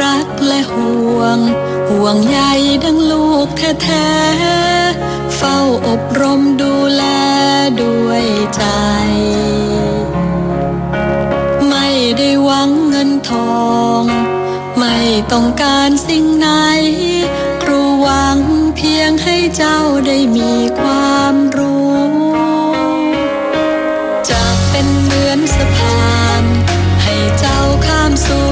รักและห่วง ห่วงใยดังลูกแท้ๆ เฝ้าอบรมดูแลด้วยใจ ไม่ได้หวังเงินทอง ไม่ต้องการสิ่งไหน ครูหวังเพียงให้เจ้าได้มีความรู้จะเป็นเหมือนสะพาน ให้เจ้าข้ามสู่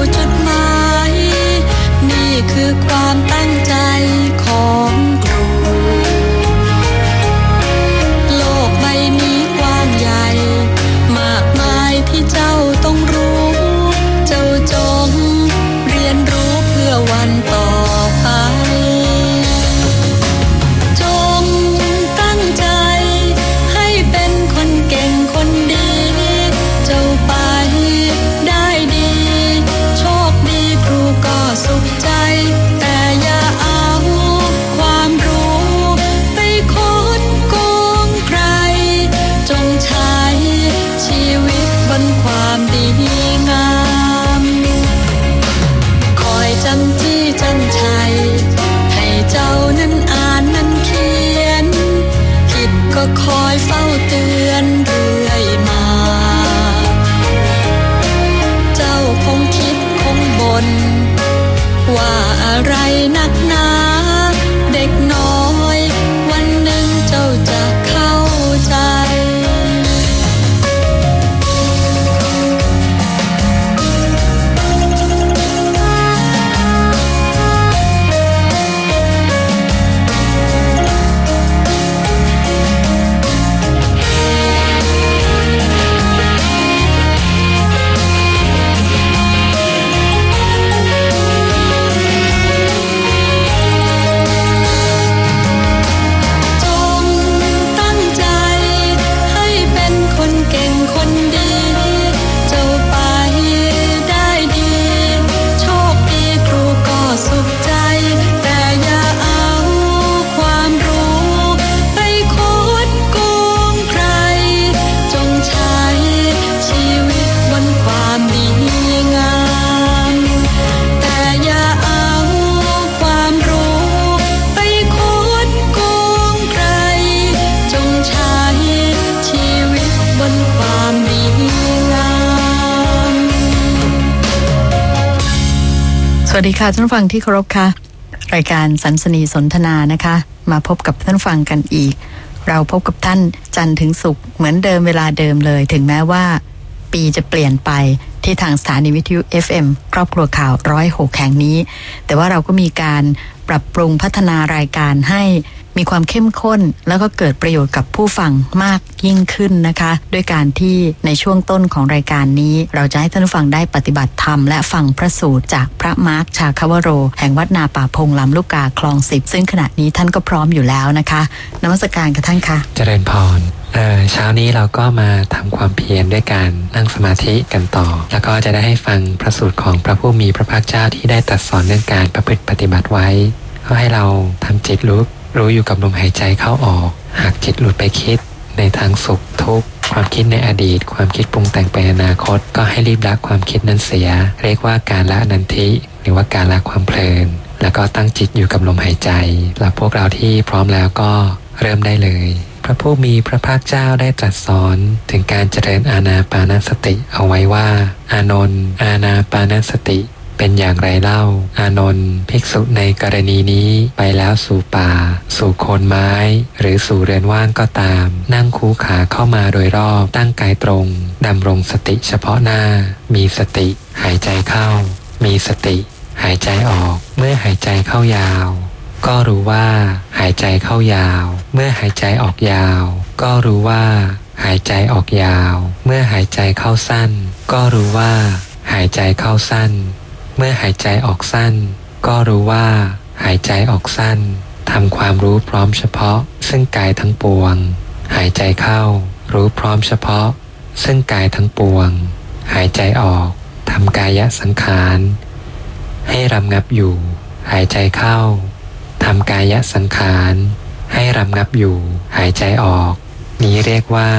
วัสดีค่ะท่านฟังที่เคารพค่ะ รายการสันสนีสนทนานะคะ มาพบกับท่านฟังกันอีก เราพบกับท่านจันทร์ถึงศุกร์เหมือนเดิมเวลาเดิมเลย ถึงแม้ว่า ปีจะเปลี่ยนไปที่ทางสถานีวิทยุ FM ครอบครัวข่าวร้อยหกแห่งนี้ แต่ว่าเราก็มีการปรับปรุงพัฒนารายการให้มีความเข้มข้น แล้วก็เกิดประโยชน์กับผู้ฟังมากยิ่งขึ้นนะคะ ด้วยการที่ในช่วงต้นของรายการนี้ เราจะให้ท่านผู้ฟังได้ปฏิบัติธรรมและฟังพระสูตรจากพระมาร์คชาคาวโร แห่งวัดนาป่าพงลำลูกกาคลองสิบซึ่งขณะนี้ท่านก็พร้อมอยู่แล้วนะคะนมัสการกับท่านค่ะ เจริญพรเช้านี้เราก็มาทำความเพียรด้วยการนั่งสมาธิกันต่อ แล้วก็จะได้ให้ฟังพระสูตรของพระผู้มีพระภาคเจ้าที่ได้ตรัสสอนเรื่องการประพฤติปฏิบัติไว้ ก็ให้เราทำจิตรู้ รู้อยู่กับลมหายใจเข้าออก หากจิตหลุดไปคิด ในทางสุขทุกข์ความคิดในอดีต ความคิดปรุงแต่งไปอนาคต ก็ให้รีบละความคิดนั้นเสีย เรียกว่าการละนันทิ หรือว่าการละความเพลิน แล้วก็ตั้งจิตอยู่กับลมหายใจ และพวกเราที่พร้อมแล้วก็เริ่มได้เลยพระผู้มีพระภาคเจ้าได้ตรัสสอนถึงการเจริญอาณาปานสติเอาไว้ว่า อานนท์อาณาปานสติ เป็นอย่างไรเล่า อานนท์ภิกษุในกรณีนี้ไปแล้วสู่ป่า สู่โคนไม้ หรือสู่เรือนว่างก็ตาม นั่งคูขาเข้ามาโดยรอบตั้งกายตรงดำรงสติเฉพาะหน้า มีสติ หายใจเข้า มีสติ หายใจออก เมื่อหายใจเข้ายาว ก็รู้ว่า หายใจเข้ายาว เมื่อหายใจออกยาว ก็รู้ว่า หายใจออกยาว เมื่อหายใจเข้าสั้น ก็รู้ว่า หายใจเข้าสั้น เมื่อหายใจออกสั้น ก็รู้ว่า หายใจออกสั้นทำความรู้พร้อมเฉพาะ ซึ่งกายทั้งปวง หายใจเข้า รู้พร้อมเฉพาะ ซึ่งกายทั้งปวง หายใจออกทำกายสังขาร ให้รำงับอยู่ หายใจเข้าทำกายสังขาร ให้รำงับอยู่ หายใจออก นี้เรียกว่า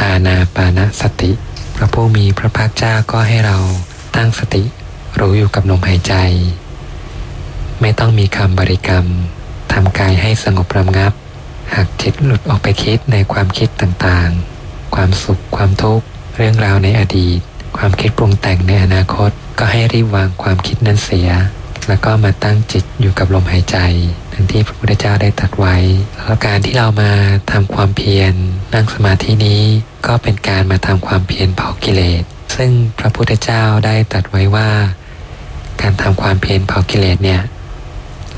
อาณาปานสติ พระผู้มีพระภาคเจ้าก็ให้เราตั้งสติ รู้อยู่กับลมหายใจ ไม่ต้องมีคำบริกรรมทำกายให้สงบระงับ หากจิตหลุดออกไปคิดในความคิดต่างๆ ความสุข ความทุกข์ เรื่องราวในอดีต ความคิดปรุงแต่งในอนาคต ก็ให้รีบวางความคิดนั้นเสีย แล้วก็มาตั้งจิตอยู่กับลมหายใจทั้งที่พระพุทธเจ้าได้ตรัสไว้ แล้วการที่เรามาทำความเพียรนั่งสมาธินี้ ก็เป็นการมาทำความเพียรเผากิเลส ซึ่งพระพุทธเจ้าได้ตรัสไว้ว่า การทำความเพียรเผากิเลสเนี่ย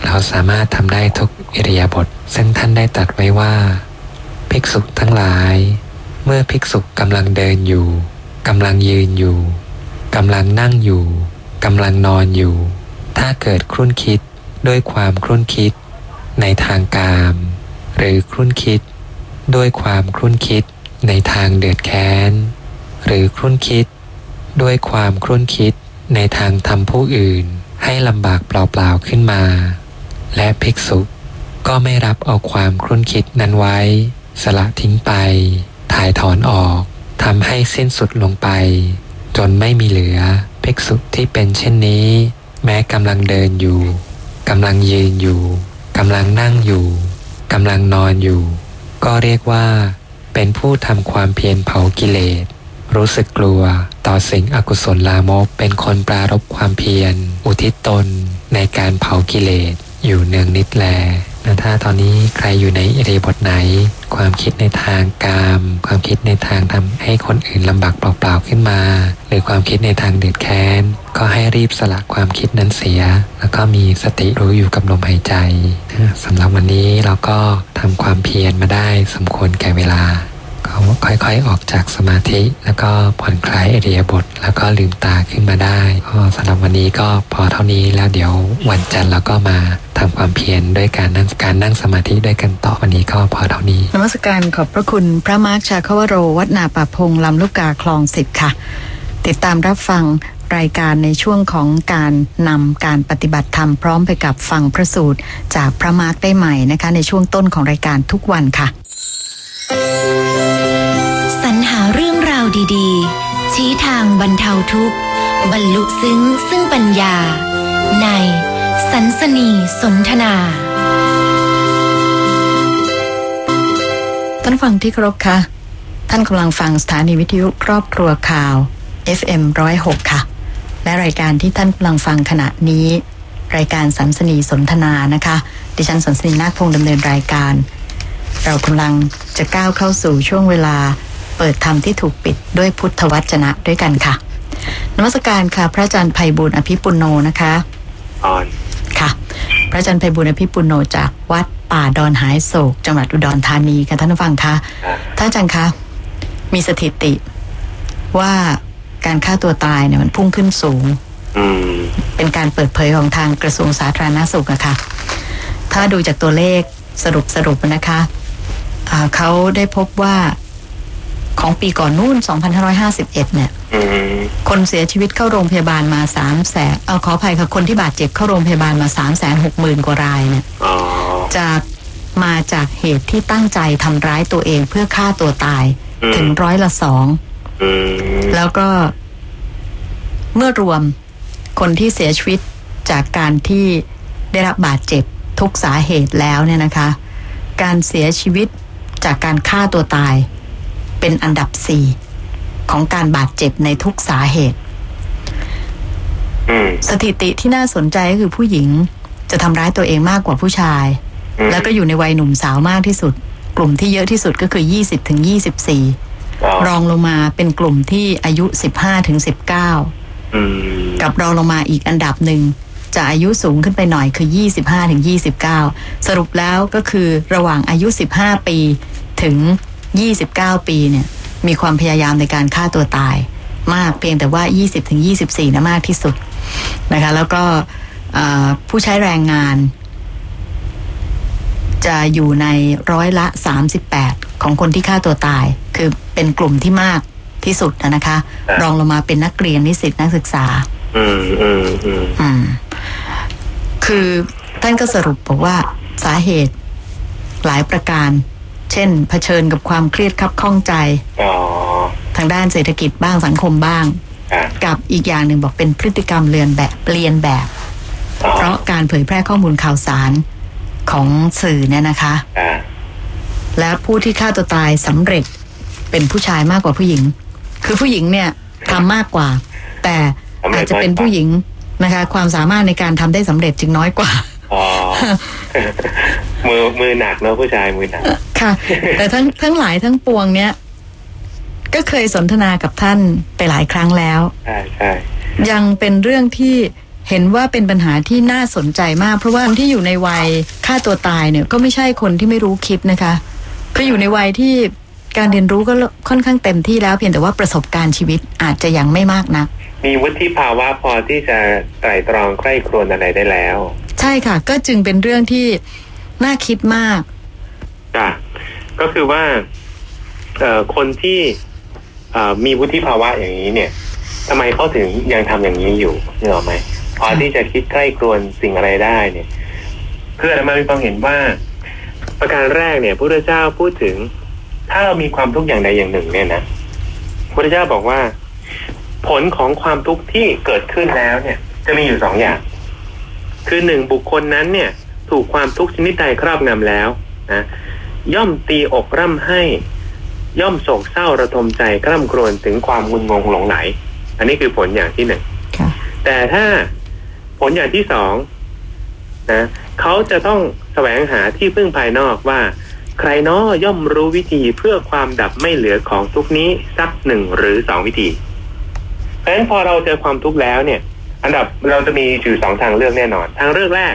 เราสามารถทำได้ทุกอิริยาบถซึ่งท่านได้ตรัสไว้ว่า ภิกษุทั้งหลาย เมื่อภิกษุกำลังเดินอยู่กำลังยืนอยู่กำลังนั่งอยู่กำลังนอนอยู่ ถ้าเกิดครุ่นคิดด้วยความครุ่นคิด ในทางกาม หรือครุ่นคิด ด้วยความครุ่นคิด ในทางเดือดแค้น หรือครุ่นคิด ด้วยความครุ่นคิดในทางทำผู้อื่น ให้ลำบากเปล่าๆขึ้นมา และภิกษุก็ไม่รับเอาความครุ่นคิดนั้นไว้ สละทิ้งไป ถ่ายถอนออกทำให้สิ้นสุดลงไป จนไม่มีเหลือภิกษุที่เป็นเช่นนี้ แม้กำลังเดินอยู่กำลังยืนอยู่กำลังนั่งอยู่กำลังนอนอยู่ ก็เรียกว่า เป็นผู้ทำความเพียรเผากิเลส รู้สึกกลัว ต่อสิ่งอกุศลลามก เป็นคนปรารบความเพียร อุทิศตน ในการเผากิเลส อยู่เนืองนิดแลนะถ้าตอนนี้ใครอยู่ในอิริบถไหน ความคิดในทางกาม ความคิดในทางทำให้คนอื่นลำบากเปล่าๆขึ้นมา หรือความคิดในทางเดือดแค้น ก็ให้รีบสละความคิดนั้นเสีย แล้วก็มีสติรู้อยู่กับลมหายใจสำหรับวันนี้เราก็ทำความเพียรมาได้สมควรแก่เวลา ก็ค่อยๆออกจากสมาธิ แล้วก็ผ่อนคลายเอริยบท แล้วก็ลืมตาขึ้นมาได้ก็สำหรับวันนี้ก็พอเท่านี้แล้วเดี๋ยววันจันทร์เราก็มาทำความเพียรด้วยการนั่งการนั่งสมาธิด้วยกันต่อวันนี้ก็พอเท่านี้นมัสการขอบพระคุณพระมาร์คชาคาวโร วัดนาป่าพงลำลูกกาคลองสิบค่ะ ติดตามรับฟังรายการในช่วงของการนำการปฏิบัติธรรมพร้อมไปกับฟังพระสูตร จากพระมาร์คได้ใหม่นะคะ ในช่วงต้นของรายการทุกวันค่ะ ดีๆ ชี้ทางบรรเทาทุกข์ บรรลุซึ้งซึ่งปัญญา ในสันสนีสนทนาท่านฟังที่เคารพค่ะ ท่านกำลังฟังสถานีวิทยุครอบครัวข่าว FM 106 ค่ะ และรายการที่ท่านกำลังฟังขณะนี้ รายการสันสนีสนทนานะคะ ดิฉันสันสนีนาคพงษ์ดำเนินรายการ เรากำลังจะก้าวเข้าสู่ช่วงเวลา เปิดธรรมที่ถูกปิดด้วยพุทธวจนะด้วยกันค่ะนมัสการค่ะ พระอาจารย์ไพบุญอภิปุโนนะคะออนค่ะ พระอาจารย์ไพบุญอภิปุโนจากวัดป่าดอนหายโศก จังหวัดอุดรธานีค่ะท่านผู้ฟังคะท่านอาจารย์คะมีสถิติว่าการฆ่าตัวตายเนี่ยมันพุ่งขึ้นสูงอืมเป็นการเปิดเผยของทางกระทรวงสาธารณสุขอะค่ะ ถ้าดูจากตัวเลขสรุปสรุปนะคะอ่าเขาได้พบว่า ของปีก่อนนู่น 2551 เนี่ยอืมคนเสียชีวิตเข้าโรงพยาบาลมา3แสนเออขออภัยค่ะ คนที่บาดเจ็บเข้าโรงพยาบาลมา3แสน6หมื่นกว่ารายเนี่ยอ๋อจากมาจากเหตุที่ตั้งใจทำร้ายตัวเองเพื่อฆ่าตัวตายถึงร้อยละสองอืมแล้วก็เมื่อรวมคนที่เสียชีวิตจากการที่ได้รับบาดเจ็บทุกสาเหตุแล้วเนี่ยนะคะ การเสียชีวิตจากการฆ่าตัวตาย เป็นอันดับสี่ของการบาดเจ็บในทุกสาเหตุอืมสถิติที่น่าสนใจก็คือผู้หญิงจะทำร้ายตัวเองมากกว่าผู้ชายอืมแล้วก็อยู่ในวัยหนุ่มสาวมากที่สุด กลุ่มที่เยอะที่สุดก็คือ20ถึง24อ๋อรองลงมาเป็นกลุ่มที่อายุ15ถึง19อืมกับรองลงมาอีกอันดับหนึ่งจะอายุสูงขึ้นไปหน่อยคือ 25 ถึง 29 สรุปแล้วก็คือระหว่างอายุ 15 ปีถึง 29 ปีเนี่ยมีความพยายามในการฆ่าตัวตาย มากเพียงแต่ว่า 20ถึง24นะมากที่สุดนะคะแล้วก็เอ่อผู้ใช้แรงงาน จะอยู่ในร้อยละ 38 ของคนที่ฆ่าตัวตาย คือเป็นกลุ่มที่มากที่สุดนะนะคะ รองลงมาเป็นนักเรียนนิสิตนักศึกษาอืมอืมอืมอืมคือท่านก็สรุปบอกว่าสาเหตุหลายประการ เช่นเผชิญกับความเครียดคับข้องใจอ๋อทางด้านเศรษฐกิจบ้างสังคมบ้างอะกับอีกอย่างหนึ่งบอกเป็นพฤติกรรมเรียนแบบเรียนแบบอ๋อเพราะการเผยแพร่ข้อมูลข่าวสารของสื่อเนี่ยนะคะอะและผู้ที่ฆ่าตัวตายสำเร็จเป็นผู้ชายมากกว่าผู้หญิง คือผู้หญิงเนี่ยทำมากกว่า แต่อาจจะเป็นผู้หญิงนะคะ ความสามารถในการทำได้สำเร็จจึงน้อยกว่า อ๋อมือมือหนักเนอะผู้ชายมือหนักค่ะ แต่ทั้งทั้งหลายทั้งปวงเนี้ยก็เคยสนทนากับท่านไปหลายครั้งแล้วใช่ใช่ยังเป็นเรื่องที่เห็นว่าเป็นปัญหาที่น่าสนใจมาก เพราะว่าคนที่อยู่ในวัยฆ่าตัวตายเนี่ย ก็ไม่ใช่คนที่ไม่รู้คิดนะคะคืออยู่ในวัยที่การเรียนรู้ก็ค่อนข้างเต็มที่แล้วเพียงแต่ว่าประสบการณ์ชีวิตอาจจะยังไม่มากนัก มีวุฒิภาวะพอที่จะไตร่ตรองใคร่ครวญอะไรได้แล้ว ใช่ค่ะ ก็จึงเป็นเรื่องที่น่าคิดมากจ้ะก็คือว่าเออคนที่เออมีวุฒิภาวะอย่างนี้เนี่ยทำไมเขาถึงยังทำอย่างนี้อยู่นี่หรอไหมพอที่จะคิดใกล้ครวญสิ่งอะไรได้เนี่ยเพื่อมามีความเห็นว่า ประการแรกเนี่ยพระเจ้าพูดถึง ถ้าเรามีความทุกข์อย่างใดอย่างหนึ่งเนี่ยนะพระเจ้าบอกว่า ผลของความทุกข์ที่เกิดขึ้นแล้วเนี่ย จะมีอยู่สองอย่าง คือหนึ่งบุคคลนั้นเนี่ยถูกความทุกข์ชนิดใดครอบงำแล้วนะย่อมตีอกร่ำให้ ย่อมโศกเศร้าระทมใจกร่ำครวญถึงความงุนงงหลงไหล อันนี้คือผลอย่างที่หนึ่งค่ะแต่ถ้าผลอย่างที่สองนะเขาจะต้องแสวงหาที่พึ่งภายนอกว่า ใครน้อย่อมรู้วิธีเพื่อความดับไม่เหลือของทุกนี้สักหนึ่งหรือสองวิธีเพราะฉะนั้นพอเราเจอความทุกข์แล้วเนี่ย อันดับเราจะมีอยู่สองทางเลือกแน่นอน ทางเลือกแรก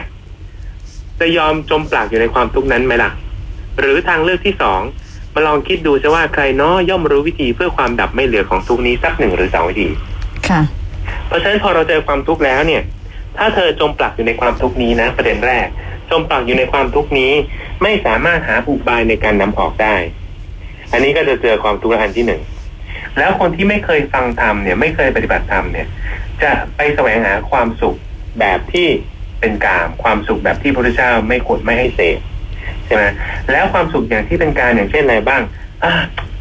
จะยอมจมปลักอยู่ในความทุกข์นั้นไหมล่ะ หรือทางเลือกที่สองมาลองคิดดูจะว่าใครน้อย่อมรู้วิธีเพื่อความดับไม่เหลือของทุกนี้สักหนึ่งหรือสองวิธีค่ะ เพราะฉะนั้นพอเราเจอความทุกข์แล้วเนี่ย ถ้าเธอจมปลักอยู่ในความทุกข์นี้นะ ประเด็นแรก จมปลักอยู่ในความทุกข์นี้ ไม่สามารถหาอุบายในการนำออกได้ อันนี้ก็จะเจอความทุกข์อันที่หนึ่งแล้วคนที่ไม่เคยฟังธรรมเนี่ย ไม่เคยปฏิบัติธรรมเนี่ย จะไปแสวงหาความสุขแบบที่เป็นกามความสุขแบบที่พระพุทธเจ้าไม่ควรไม่ให้เสพใช่ไหมแล้วความสุขอย่างที่เป็นการอย่างเช่นอะไรบ้างอะ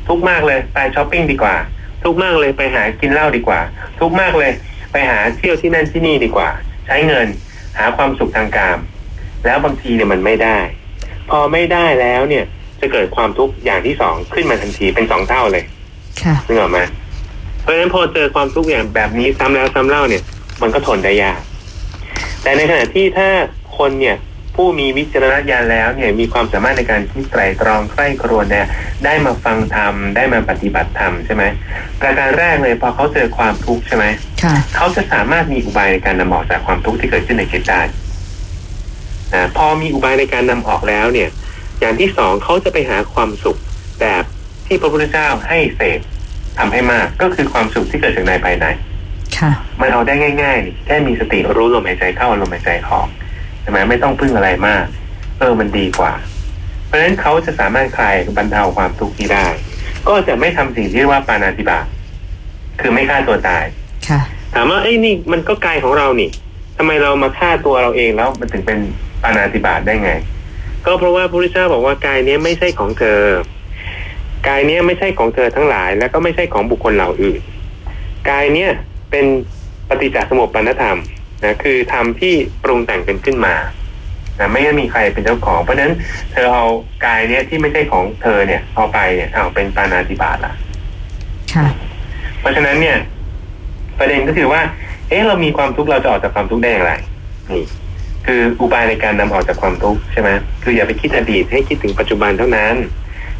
ทุกข์มากเลยไปช้อปปิ้งดีกว่า ทุกข์มากเลยไปหากินเหล้าดีกว่า ทุกข์มากเลย ไปหาเที่ยวที่นั่นที่นี่ดีกว่า ใช้เงินหาความสุขทางกาม แล้วบางทีเนี่ยมันไม่ได้ พอไม่ได้แล้วเนี่ยจะเกิดความทุกข์อย่างที่สองขึ้นมาทันทีเป็นสองเท่าเลยค่ะนึกออกไหม เพราะฉะนั้นพอเจอความทุกข์อย่างแบบนี้ซ้ำแล้วซ้ำเล่าเนี่ย มันก็ทนได้ยากแต่ในขณะที่ถ้าคนเนี่ยผู้มีวิจารณญาณแล้วเนี่ยมีความสามารถในการคิดไตรตรองใคร่ครวญเนี่ยได้มาฟังธรรมได้มาปฏิบัติธรรมใช่ไหมประการแรกเลยพอเขาเจอความทุกข์ใช่ไหมค่ะเขาจะสามารถมีอุบายในการนำออกจากความทุกข์ที่เกิดขึ้นในจิตได้นะพอมีอุบายในการนำออกแล้วเนี่ย อย่างที่สองเขาจะไปหาความสุขแบบที่พระพุทธเจ้าให้เสพ ทำให้มากก็คือความสุขที่เกิดจากในภายในค่ะมันเอาได้ง่ายๆนี่แค่มีสติรู้ลมหายใจเข้าลมหายใจออกใช่ไหมไม่ต้องพึ่งอะไรมาก เออมันดีกว่า เพราะฉะนั้นเขาจะสามารถคลายบรรเทาความทุกข์นี้ได้ ก็จะไม่ทำสิ่งที่เรียกว่าปานาติบาตคือไม่ฆ่าตัวตายค่ะถามว่าเอ้ยนี่มันก็กายของเรานี่ทำไมเรามาฆ่าตัวเราเองแล้วมันถึงเป็นปานาติบาตได้ไง ก็เพราะว่าพระพุทธเจ้าบอกว่ากายเนี้ยไม่ใช่ของเธอ กายเนี้ยไม่ใช่ของเธอทั้งหลาย แล้วก็ไม่ใช่ของบุคคลเหล่าอื่น กายเนี้ยเป็นปฏิจจสมุปปนธรรมนะคือธรรมที่ปรุงแต่งเป็นขึ้นมานะไม่ได้มีใครเป็นเจ้าของ เพราะฉะนั้นเธอเอากายเนี้ยที่ไม่ใช่ของเธอเนี่ยเอาไปเนี่ยเอาเป็นปานาติบาตละค่ะเพราะฉะนั้นเนี่ย ประเด็นก็คือว่า เอ๊ะเรามีความทุกข์เราจะออกจากความทุกข์ได้อย่างไรนี่คืออุบายในการนำออกจากความทุกข์ใช่ไหมคืออย่าไปคิดอดีตให้คิดถึงปัจจุบันเท่านั้น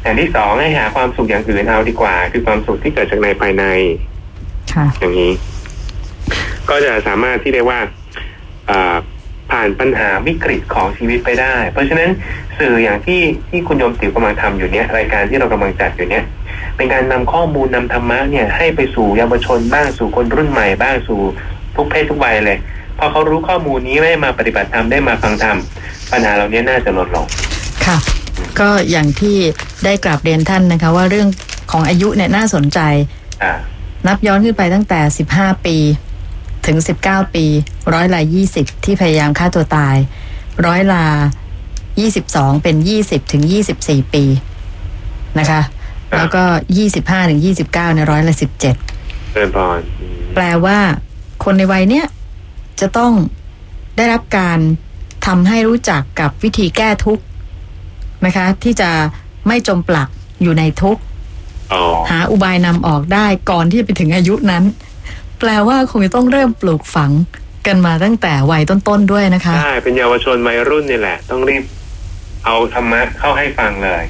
อย่างที่สองให้หาความสุขอย่างอื่นเอาดีกว่า คือความสุขที่เกิดจากในภายในค่ะอย่างนี้ ก็จะสามารถที่เรียกว่าอ่าผ่านปัญหาวิกฤตของชีวิตไปได้ เพราะฉะนั้นสื่ออย่างที่ที่คุณโยมติ๋วกำลังทำอยู่เนี้ยรายการที่เรากำลังจัดอยู่เนี้ยเป็นการนำข้อมูลนำธรรมะเนี่ย ให้ไปสู่เยาวชนบ้างสู่คนรุ่นใหม่บ้างสู่ทุกเพศทุกวัยเลยพอเขารู้ข้อมูลนี้ได้มาปฏิบัติธรรมได้มาฟังธรรมปัญหาเหล่านี้น่าจะลดลงค่ะ ก็อย่างที่ ได้กราบเรียนท่านนะคะ ว่าเรื่องของอายุเนี่ยน่าสนใจอ่านับย้อนขึ้นไปตั้งแต่ 15 ปี ถึง 19 ปี ร้อยละ 20 ที่พยายามฆ่าตัวตาย ร้อยละ 22 เป็น 20 ถึง 24 ปีนะคะ แล้วก็ 25 ถึง 29เนี่ยร้อยละ 17เดินพรอืมแปลว่าคนในวัยเนี้ยจะต้องได้รับการทำให้รู้จักกับวิธีแก้ทุกข์นะคะ ที่จะ ไม่จมปลักอยู่ในทุกข์อ๋อหาอุบายนำออกได้ก่อนที่จะไปถึงอายุนั้น แปลว่าคงจะต้องเริ่มปลูกฝังกันมาตั้งแต่วัยต้นๆด้วยนะคะใช่เป็นเยาวชนวัยรุ่นนี่แหละ ต้องรีบเอาธรรมะเข้าให้ฟังเลย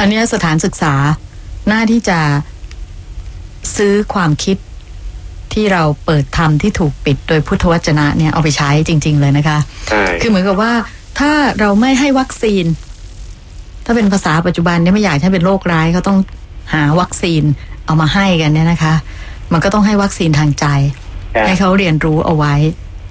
อันเนี้ยสถานศึกษาหน้าที่จะซื้อความคิดที่เราเปิดทำที่ถูกปิดโดยพุทธวจนะเนี่ยเอาไปใช้จริง ๆ เลยนะคะใช่คือเหมือนกับว่าถ้าเราไม่ให้วัคซีน ถ้าเป็นภาษาปัจจุบันเนี่ยไม่อยากให้เป็นโรคร้ายก็ต้องหาวัคซีนเอามาให้กันเนี่ยนะคะ มันก็ต้องให้วัคซีนทางใจใช่ให้เขาเรียนรู้เอาไว้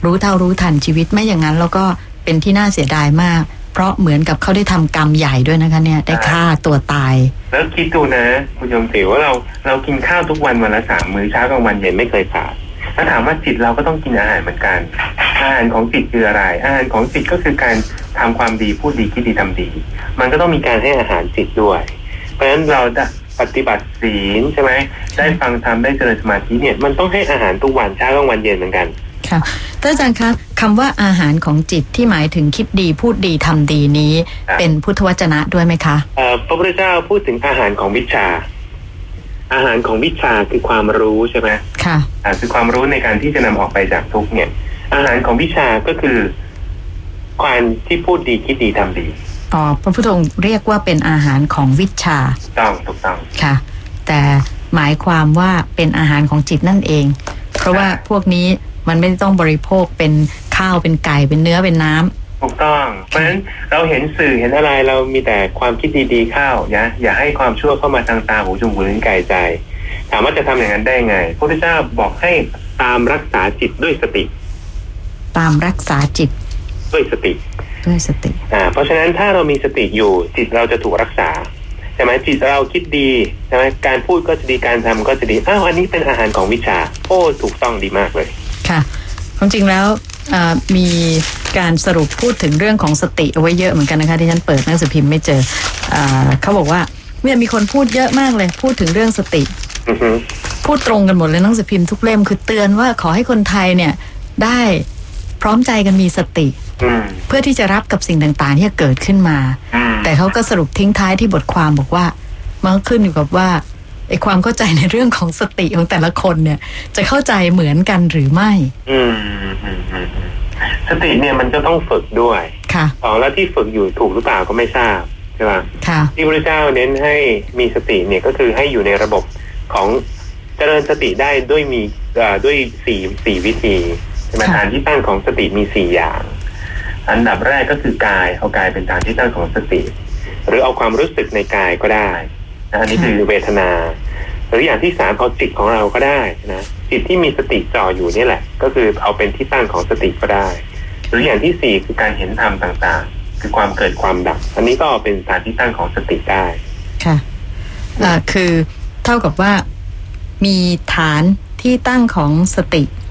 รู้เท่ารู้ทันชีวิตไม่อย่างนั้น แล้วก็เป็นที่น่าเสียดายมาก เพราะเหมือนกับเขาได้ทำกรรมใหญ่ด้วยนะคะ เนี่ยได้ฆ่าตัวตาย แล้วคิดดูนะคุณโยมติ๋วว่าเราเรากินข้าวทุกวันวันละสามมื้อเช้ากลางวันเย็นไม่เคยขาดถ้าถามว่าจิตเราก็ต้องกินอาหารเหมือนกัน อาหารของจิตคืออะไร อาหารของจิตก็คือการทำความดีพูดดีคิดดีทำดี มันก็ต้องมีการให้อาหารจิตด้วย เพราะฉะนั้นเราจะปฏิบัติศีลใช่ไหมได้ฟังธรรมได้เจริญสมาธิเนี่ยมันต้องให้อาหารทุกวันเช้ากลางวันเย็นเหมือนกันค่ะท่านอาจารย์คะคำว่าอาหารของจิตที่หมายถึงคิดดีพูดดีทำดีนี้ครับเป็นพุทธวจนะด้วยไหมคะเอ่อพระพุทธเจ้าพูดถึงอาหารของวิชา อาหารของวิชาคือความรู้ใช่ไหมค่ะอ่าคือความรู้ในการที่จะนำออกไปจากทุกข์เนี่ย อาหารของวิชาก็คือความที่พูดดีคิดดีทำดีอ๋อพระพุทธองค์เรียกว่าเป็นอาหารของวิชาถูกต้องถูกต้องค่ะ แต่หมายความว่าเป็นอาหารของจิตนั่นเอง เพราะว่าพวกนี้มันไม่ได้ต้องบริโภคเป็นข้าวเป็นไก่เป็นเนื้อเป็นน้ำถูกต้อง เพราะฉะนั้นเราเห็นสื่อเห็นอะไรเรามีแต่ความคิดดีๆเข้านะอย่าให้ความชั่วเข้ามาทางตาหูจมูกลิ้นกายใจ ถามว่าจะทำอย่างนั้นได้ไงพระพุทธเจ้าบอกให้ตามรักษาจิตด้วยสติ ตามรักษาจิตด้วยสติด้วยสติอ่าเพราะฉะนั้นถ้าเรามีสติอยู่จิตเราจะถูกรักษาใช่ไหมจิตเราคิดดีใช่ไหมการพูดก็จะดีการทำก็จะดีอ้าวอันนี้เป็นอาหารของวิชา โอ้ถูกต้องดีมากเลย ค่ะความจริงแล้วอ่ามีการสรุปพูดถึงเรื่องของสติเอาไว้เยอะเหมือนกันนะคะที่ฉันเปิดหนังสือพิมพ์ไม่เจออาเขาบอกว่าเนี่ยมีคนพูดเยอะมากเลย พูดถึงเรื่องสติอือฮึพูดตรงกันหมดเลยหนังสือพิมพ์ทุกเล่มคือเตือนว่าขอให้คนไทยเนี่ยได้ พร้อมใจกันมีสติอืมเพื่อที่จะรับกับสิ่งต่างๆ ที่จะเกิดขึ้นมาอืมแต่เขาก็สรุปทิ้งท้ายที่บทความบอกว่ามันก็ขึ้นอยู่กับว่าไอ้ความเข้าใจในเรื่องของสติของแต่ละคนเนี่ย จะเข้าใจเหมือนกันหรือไม่ อืมอืมอืมอืมสติเนี่ยมันจะต้องฝึกด้วย ค่ะสองแล้วที่ฝึกอยู่ถูกหรือเปล่าก็ไม่ทราบใช่ไหมค่ะที่พระเจ้าเน้นให้มีสติเนี่ยก็คือให้อยู่ในระบบของเจริญสติได้ด้วยมีเอ่อด้วยสี่สี่วิธีใช่ไหมค่ะฐานที่ตั้งของสติมีสี่อย่าง อันดับแรกก็คือกายเอากายเป็นฐานที่ตั้งของสติ หรือเอาความรู้สึกในกายก็ได้นะอันนี้คือเวทนา หรืออย่างที่สามเอาจิตของเราก็ได้นะจิตที่มีสติจ่ออยู่เนี่ยแหละ ก็คือเอาเป็นที่ตั้งของสติก็ได้ หรืออย่างที่สี่คือการเห็นธรรมต่างๆ คือความเกิดความดับ อันนี้ก็เป็นฐานที่ตั้งของสติได้ค่ะอ่าคือเท่ากับว่ามีฐานที่ตั้งของสติใช่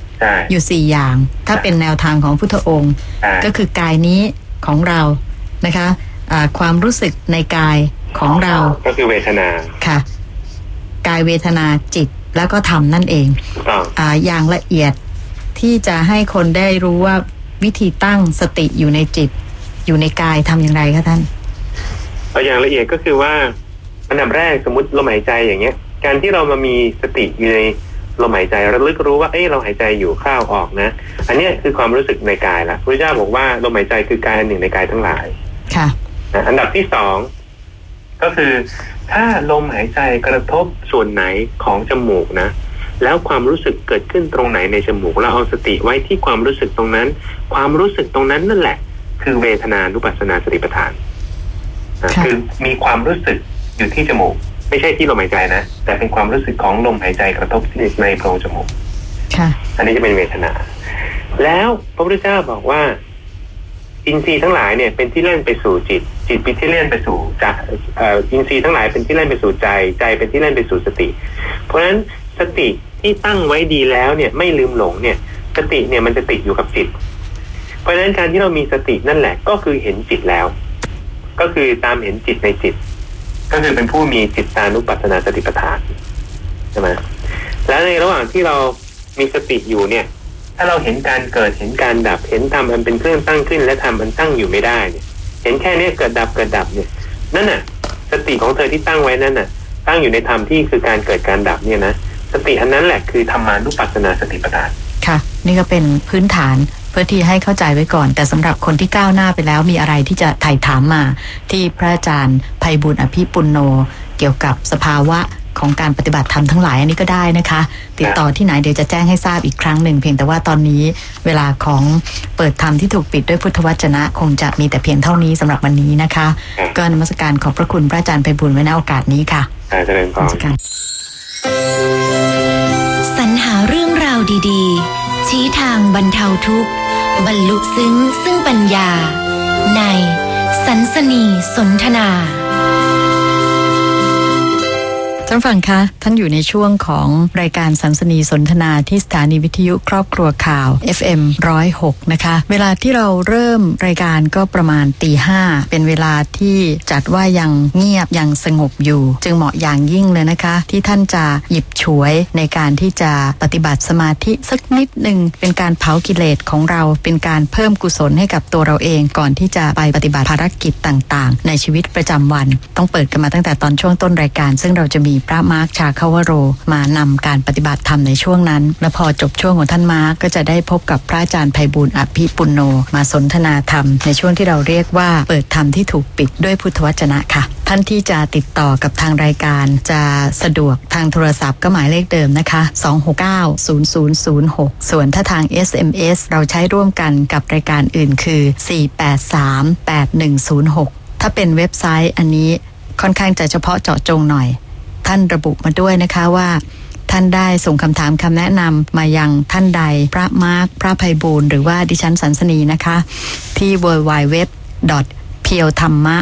อยู่สี่อย่าง ถ้าเป็นแนวทางของพุทธองค์ใช่ก็คือกายนี้ของเรานะคะอ่าความรู้สึกในกายของเรา ก็คือเวทนาค่ะ กายเวทนาจิตแล้วก็ธรรมนั่นเองถูกต้องอ่าอย่างละเอียดที่จะให้คนได้รู้ว่าวิธีตั้งสติอยู่ในจิต อยู่ในกายทำอย่างไรคะท่านเอาอย่างละเอียดก็คือว่าอันดับแรกสมมติลมหายใจอย่างเงี้ย การที่เรามามีสติอยู่ใน ลมหายใจระลึกรู้ว่าเอ้เราหายใจอยู่เข้าออกนะ อันเนี้ยคือความรู้สึกในกายละพระเจ้าบอกว่าลมหายใจคือกายอันหนึ่งในกายทั้งหลาย ค่ะนะอันดับที่สองก็คือถ้าลมหายใจกระทบส่วนไหนของจมูกนะ แล้วความรู้สึกเกิดขึ้นตรงไหนในจมูก เราเอาสติไว้ที่ความรู้สึกตรงนั้น ความรู้สึกตรงนั้นนั่นแหละ คือเวทนานุปัสสนาสติปัฏฐานนะค่ะคือมีความรู้สึกอยู่ที่จมูก ไม่ใช่ที่ลมหายใจนะ แต่เป็นความรู้สึกของลมหายใจกระทบที่ในโพรงจมูกค่ะอันนี้จะเป็นเวทนา แล้วพระพุทธเจ้าบอกว่า อินทรีย์ทั้งหลายเนี่ย เป็นที่เล่นไปสู่จิต จิตเป็นที่เล่นไปสู่ใจเอ่ออินทรีย์ทั้งหลายเป็นที่เล่นไปสู่ใจ ใจเป็นที่เล่นไปสู่สติ เพราะฉะนั้นสติที่ตั้งไว้ดีแล้วเนี่ยไม่ลืมหลงเนี่ย สติเนี่ยมันจะติดอยู่กับจิต เพราะฉะนั้นการที่เรามีสตินั่นแหละ ก็คือเห็นจิตแล้ว ก็คือตามเห็นจิตในจิต ก็คือเป็นผู้มีจิตตานุปัสสนาสติปัฏฐานใช่ไหมแล้วในระหว่างที่เรามีสติอยู่เนี่ย ถ้าเราเห็นการเกิดเห็นการดับเห็นธรรมอันเป็นเครื่องตั้งขึ้น และธรรมอันตั้งอยู่ไม่ได้เนี่ยเห็นแค่เนี้ยเกิดดับเกิดดับเนี่ยนั่นน่ะ สติของเธอที่ตั้งไว้นั่นน่ะ ตั้งอยู่ในธรรมที่คือการเกิดการดับเนี่ยนะสติอันนั้นแหละคือธรรมานุปัสสนาสติปัฏฐานค่ะ นี่ก็เป็นพื้นฐาน เพื่อที่ให้เข้าใจไว้ก่อน แต่สำหรับคนที่ก้าวหน้าไปแล้วมีอะไรที่จะไถ่ถามมา ที่พระอาจารย์ภัยบุญอภิปุณโน เกี่ยวกับสภาวะของการปฏิบัติธรรมทั้งหลายอันนี้ก็ได้นะคะ ติดต่อที่ไหนเดี๋ยวจะแจ้งให้ทราบอีกครั้งหนึ่งเพียงแต่ว่าตอนนี้เวลาของเปิดธรรมที่ถูกปิดด้วยพุทธวจนะ คงจะมีแต่เพียงเท่านี้สำหรับวันนี้นะคะครับก็นมัสการขอบพระคุณพระอาจารย์ภัยบุญไว้ในโอกาสนี้ค่ะอาจารย์พนมัรสการสรรหาเรื่องราวดี ๆ ชี้ทางบรรเทาทุกข์ บรรลุซึ้งซึ่งปัญญา ในสันสนีสนทนา ท่านฟังคะ ท่านอยู่ในช่วงของรายการสันสนีสนทนาที่สถานีวิทยุครอบครัวข่าว FM 106 นะคะ เวลาที่เราเริ่มรายการก็ประมาณตีห้าเป็นเวลาที่จัดว่ายังเงียบยังสงบอยู่ จึงเหมาะอย่างยิ่งเลยนะคะ ที่ท่านจะหยิบฉวยในการที่จะปฏิบัติสมาธิสักนิดหนึ่งเป็นการเผากิเลสของเราเป็นการเพิ่มกุศลให้กับตัวเราเองก่อนที่จะไปปฏิบัติภารกิจต่างๆ ในชีวิตประจำวัน ต้องเปิดกันมาตั้งแต่ตอนช่วงต้นรายการ ซึ่งเราจะมีพระมาร์คชาคาวโร มานำการปฏิบัติธรรมในช่วงนั้น และพอจบช่วงของท่านมาร์คก็จะได้พบกับพระอาจารย์ไพบูลอภิปุโน มาสนทนาธรรม ในช่วงที่เราเรียกว่าเปิดธรรมที่ถูกปิดด้วยพุทธวจนะค่ะ ท่านที่จะติดต่อกับทางรายการจะสะดวกทางโทรศัพท์ก็หมายเลขเดิมนะคะ 2690006 ส่วนถ้าทาง SMS เราใช้ร่วมกันกับรายการอื่นคือ 4838106 ถ้าเป็นเว็บไซต์อันนี้ค่อนข้างจะเฉพาะเจาะจงหน่อย ท่านระบุมาด้วยนะคะว่าท่านได้ส่งคำถามคำแนะนำมายังท่านใด พระมาร์ค พระภัยบูรณ์หรือว่าดิฉันสันสนีนะคะ ที่ w w w p e o t h a m m a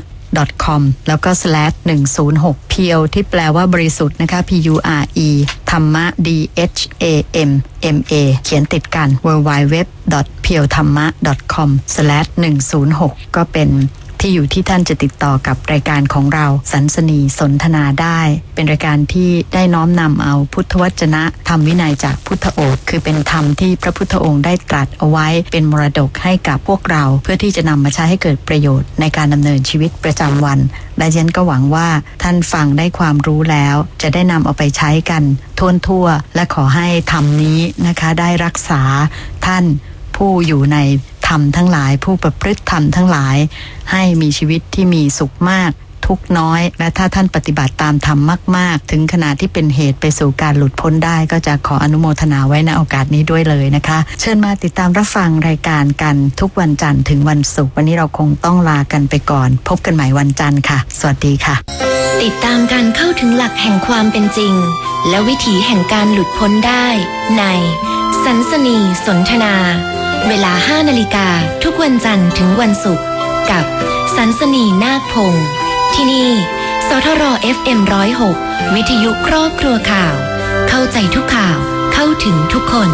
com แล้วก็ slash 106เพียวที่แปลว่าบริสุทธิ์นะคะ P U R E ธรรมะ D H A M M A เขียนติดกัน w w w p e o t h a m m a com slash 106ก็เป็น ที่อยู่ที่ท่านจะติดต่อกับรายการของเราสันสนีสนทนาได้ เป็นรายการที่ได้น้อมนำเอาพุทธวจนะธรรมวินัยจากพุทธโอษคือเป็นธรรมที่พระพุทธองค์ได้ตรัสเอาไว้เป็นมรดกให้กับพวกเรา เพื่อที่จะนำมาใช้ให้เกิดประโยชน์ในการดำเนินชีวิตประจำวัน และฉันก็หวังว่าท่านฟังได้ความรู้แล้ว จะได้นำเอาไปใช้กันทั่วทั่ว และขอให้ธรรมนี้นะคะได้รักษาท่านผู้อยู่ใน ธรรมทั้งหลาย ผู้ประพฤติธรรมทั้งหลาย ให้มีชีวิตที่มีสุขมากทุกน้อย และถ้าท่านปฏิบัติตามธรรมมาก ๆ ถึงขนาดที่เป็นเหตุไปสู่การหลุดพ้นได้ ก็จะขออนุโมทนาไว้ในโอกาสนี้ด้วยเลยนะคะ เชิญมาติดตามรับฟังรายการกันทุกวันจันทร์ถึงวันศุกร์วันนี้เราคงต้องลากันไปก่อน พบกันใหม่วันจันทร์ค่ะ สวัสดีค่ะ ติดตามการเข้าถึงหลักแห่งความเป็นจริง และวิถีแห่งการหลุดพ้นได้ ใน สันสนีสนทนา เวลา 5 นาฬิกา ทุกวันจันทร์ถึงวันศุกร์กับสันสนีนาคพงศ์ที่นี่สทร FM 106 วิทยุครอบครัวข่าว เข้าใจทุกข่าวเข้าถึงทุกคน